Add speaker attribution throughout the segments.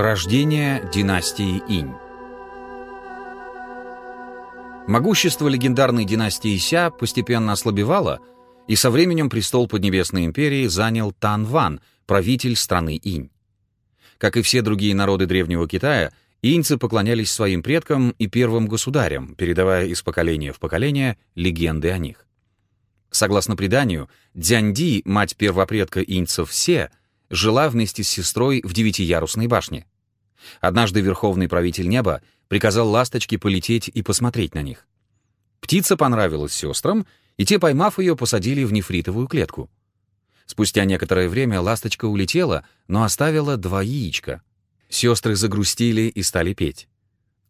Speaker 1: Рождение династии Инь Могущество легендарной династии Ся постепенно ослабевало, и со временем престол Поднебесной империи занял Тан Ван, правитель страны Инь. Как и все другие народы Древнего Китая, иньцы поклонялись своим предкам и первым государям, передавая из поколения в поколение легенды о них. Согласно преданию, Дзянди, мать первопредка иньцев Се, жила вместе с сестрой в девятиярусной башне. Однажды верховный правитель неба приказал ласточке полететь и посмотреть на них. Птица понравилась сестрам, и те, поймав ее, посадили в нефритовую клетку. Спустя некоторое время ласточка улетела, но оставила два яичка. Сестры загрустили и стали петь.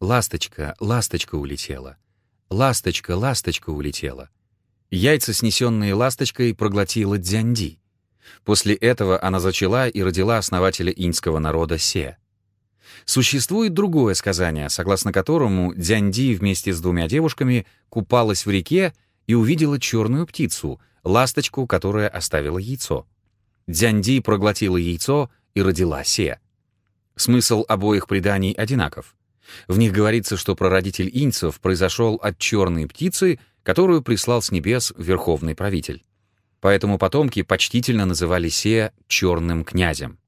Speaker 1: «Ласточка, ласточка улетела. Ласточка, ласточка улетела». Яйца, снесенные ласточкой, проглотила Дзянди. После этого она зачала и родила основателя иньского народа Се. Существует другое сказание, согласно которому Дзянди вместе с двумя девушками купалась в реке и увидела черную птицу, ласточку, которая оставила яйцо. Дзянди проглотила яйцо и родила Се. Смысл обоих преданий одинаков. В них говорится, что прародитель инцев произошел от черной птицы, которую прислал с небес верховный правитель. Поэтому потомки почтительно называли Сея «черным князем».